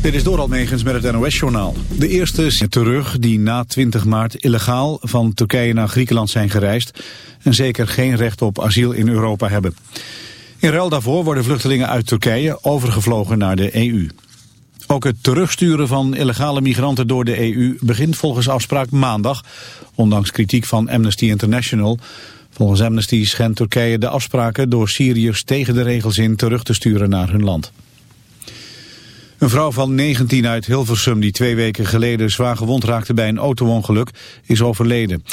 Dit is Doral Megens met het NOS-journaal. De eerste is terug die na 20 maart illegaal van Turkije naar Griekenland zijn gereisd... en zeker geen recht op asiel in Europa hebben. In ruil daarvoor worden vluchtelingen uit Turkije overgevlogen naar de EU. Ook het terugsturen van illegale migranten door de EU begint volgens afspraak maandag... ondanks kritiek van Amnesty International... Volgens Amnesty schendt Turkije de afspraken door Syriërs tegen de regels in terug te sturen naar hun land. Een vrouw van 19 uit Hilversum die twee weken geleden zwaar gewond raakte bij een autoongeluk is overleden.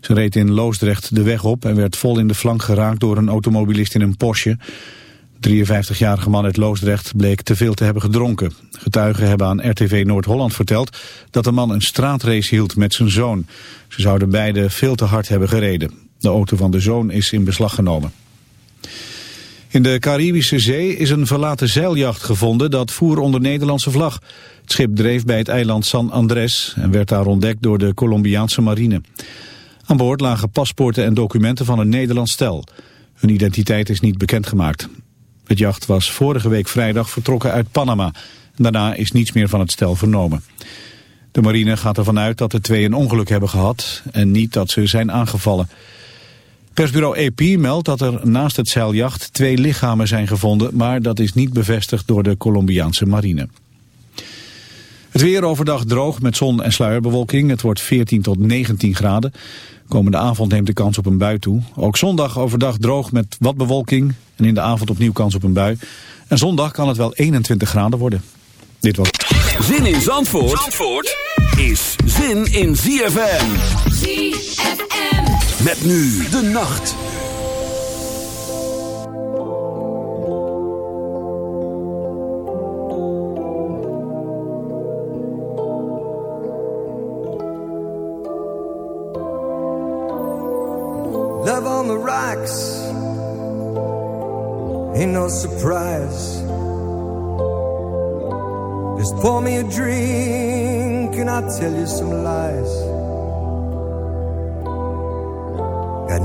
Ze reed in Loosdrecht de weg op en werd vol in de flank geraakt door een automobilist in een Porsche. De 53-jarige man uit Loosdrecht bleek te veel te hebben gedronken. Getuigen hebben aan RTV Noord-Holland verteld dat de man een straatrace hield met zijn zoon. Ze zouden beide veel te hard hebben gereden. De auto van de zoon is in beslag genomen. In de Caribische Zee is een verlaten zeiljacht gevonden dat voer onder Nederlandse vlag. Het schip dreef bij het eiland San Andres en werd daar ontdekt door de Colombiaanse marine. Aan boord lagen paspoorten en documenten van een Nederlands stel. Hun identiteit is niet bekendgemaakt. Het jacht was vorige week vrijdag vertrokken uit Panama. Daarna is niets meer van het stel vernomen. De marine gaat ervan uit dat de twee een ongeluk hebben gehad en niet dat ze zijn aangevallen. Persbureau AP meldt dat er naast het zeiljacht twee lichamen zijn gevonden, maar dat is niet bevestigd door de Colombiaanse marine. Het weer overdag droog met zon en sluierbewolking. Het wordt 14 tot 19 graden. Komende avond neemt de kans op een bui toe. Ook zondag overdag droog met wat bewolking. En in de avond opnieuw kans op een bui. En zondag kan het wel 21 graden worden. Dit was... Zin in Zandvoort, Zandvoort is zin in ZFM. ZFM. Met nu de nacht. Love on the rocks. Ain't no surprise. Just pour me a drink and I'll tell you some lies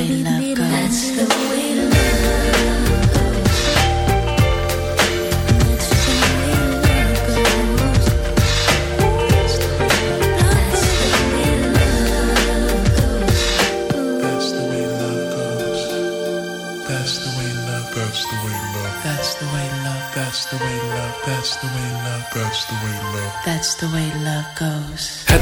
way love goes.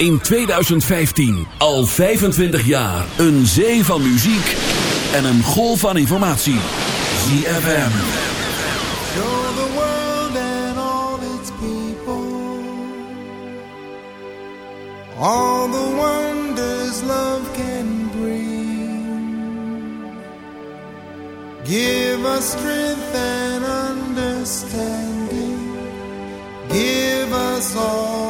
in 2015 al 25 jaar een zee van muziek en een golf van informatie. ZFM. Show the world and all its people all the wonders love can bring. Give us strength and understanding. Give us all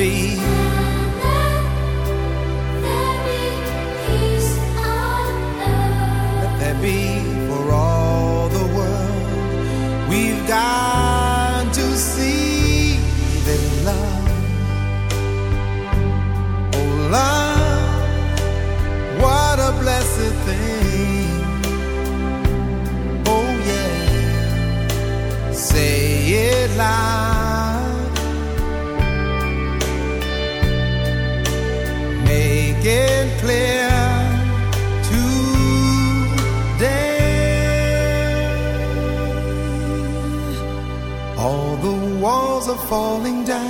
be falling down.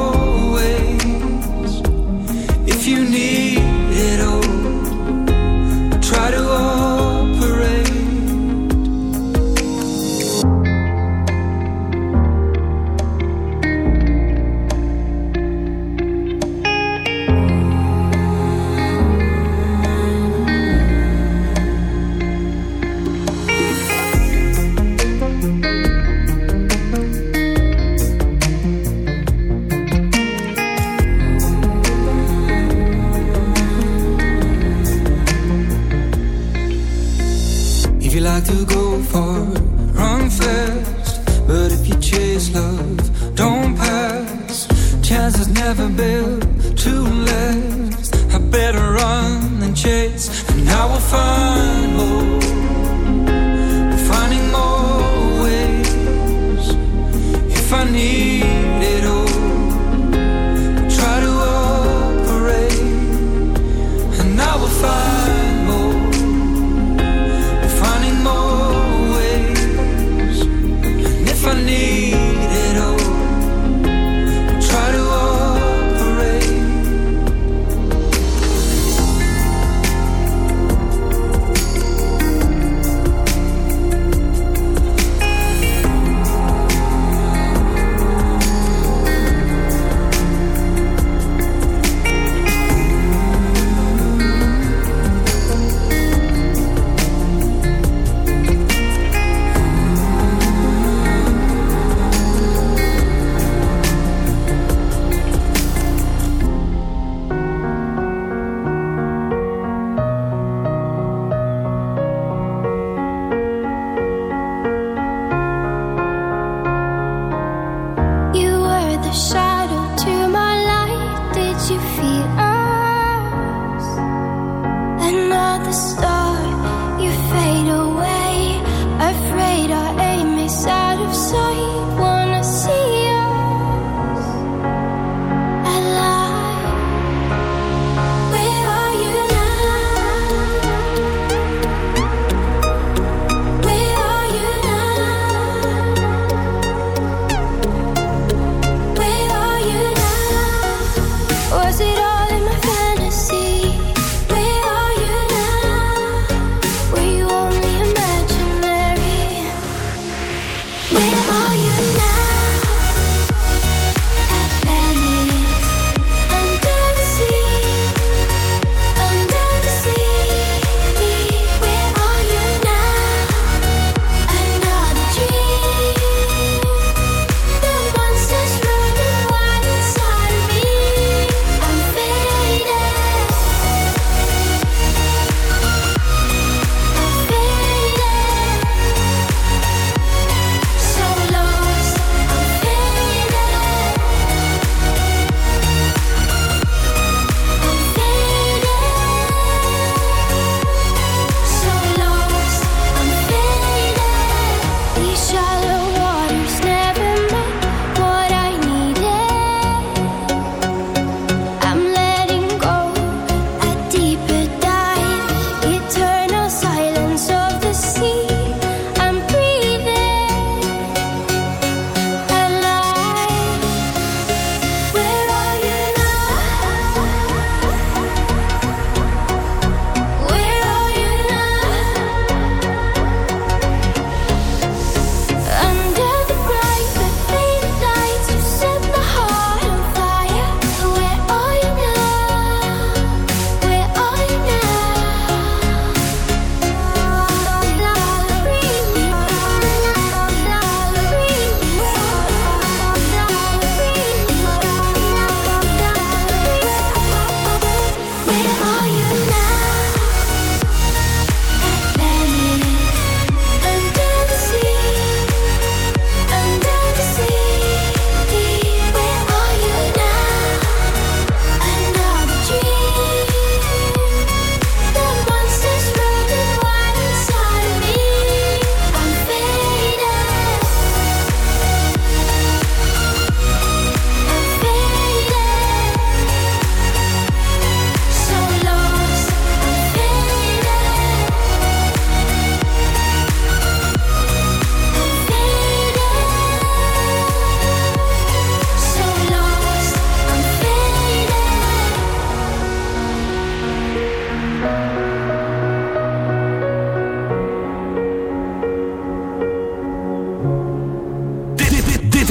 our fun.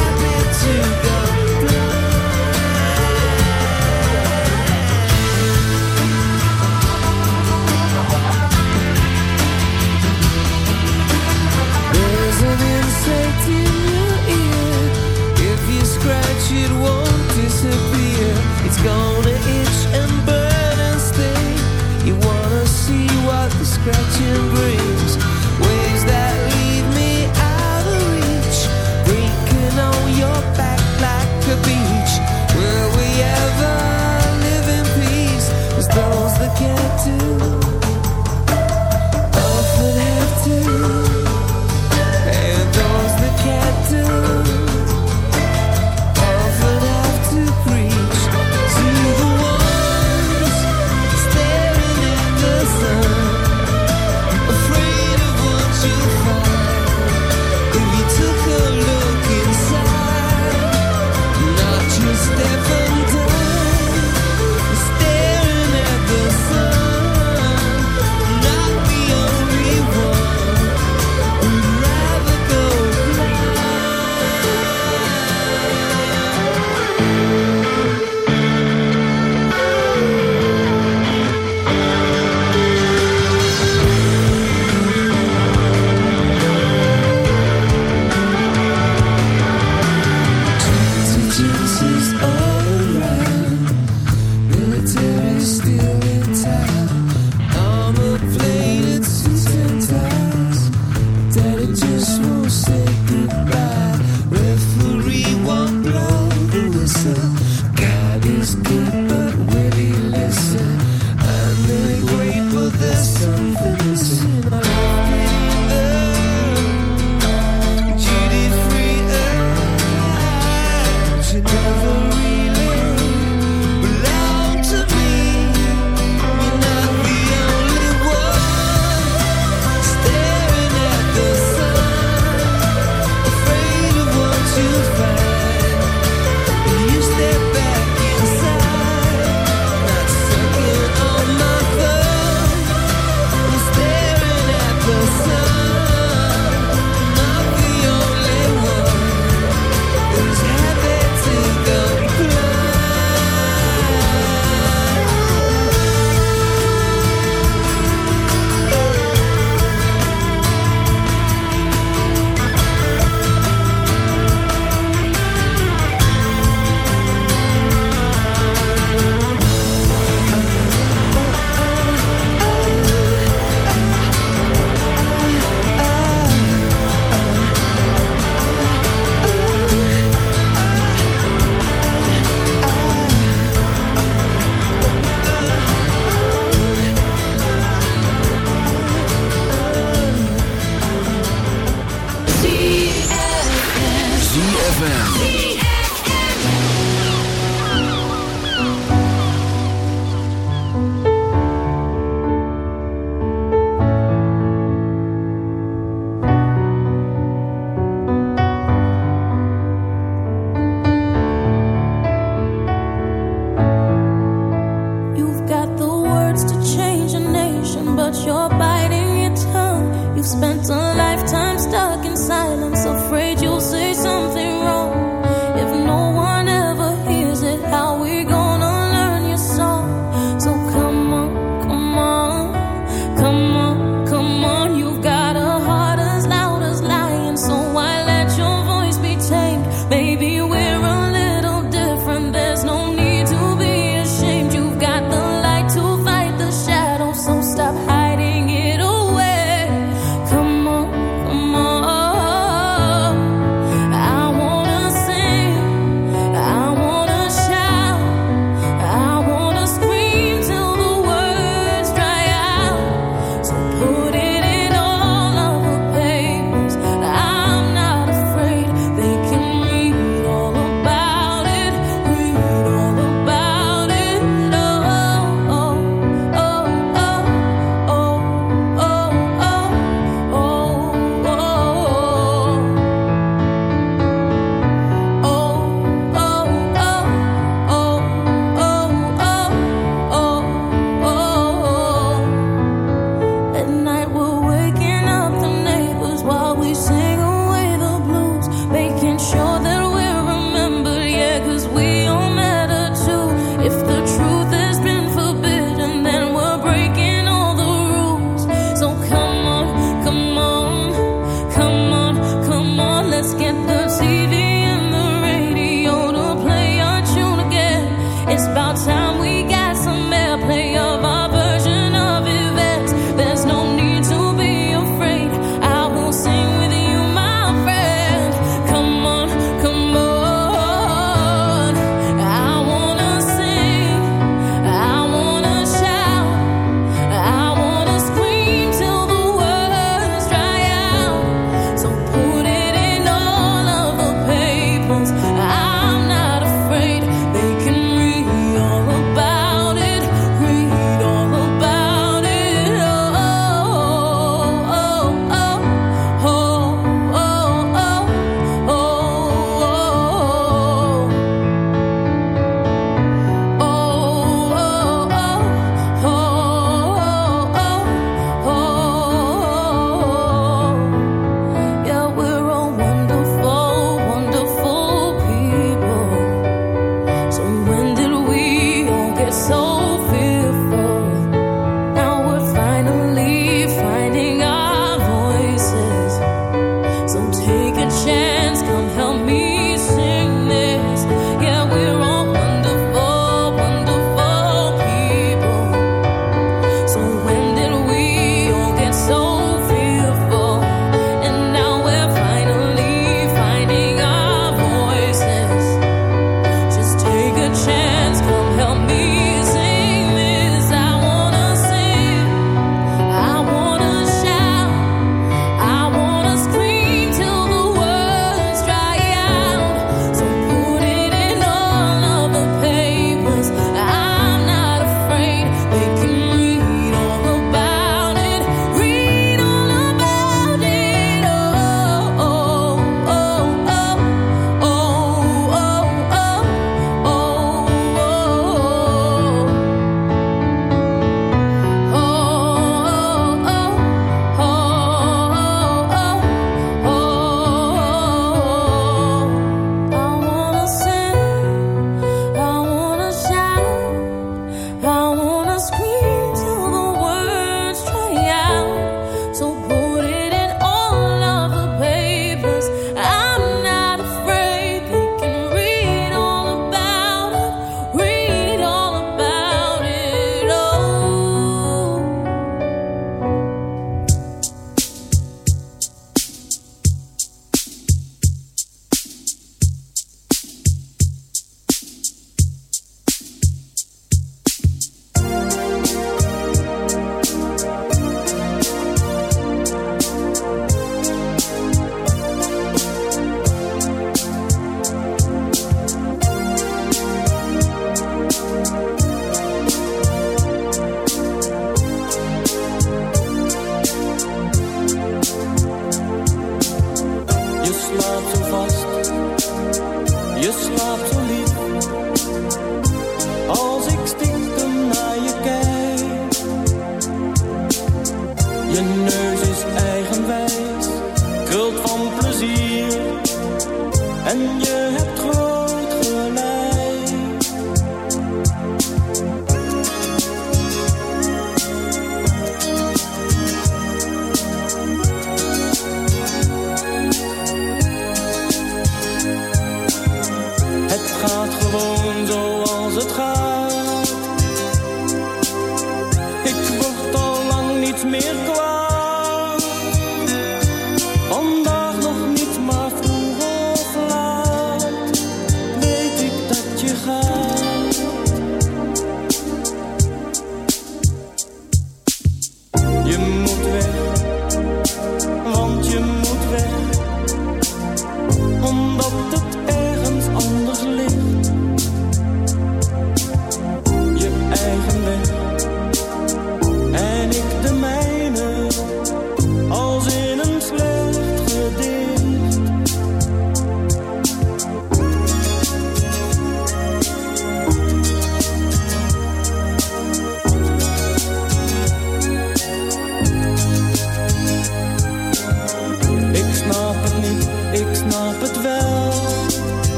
hold me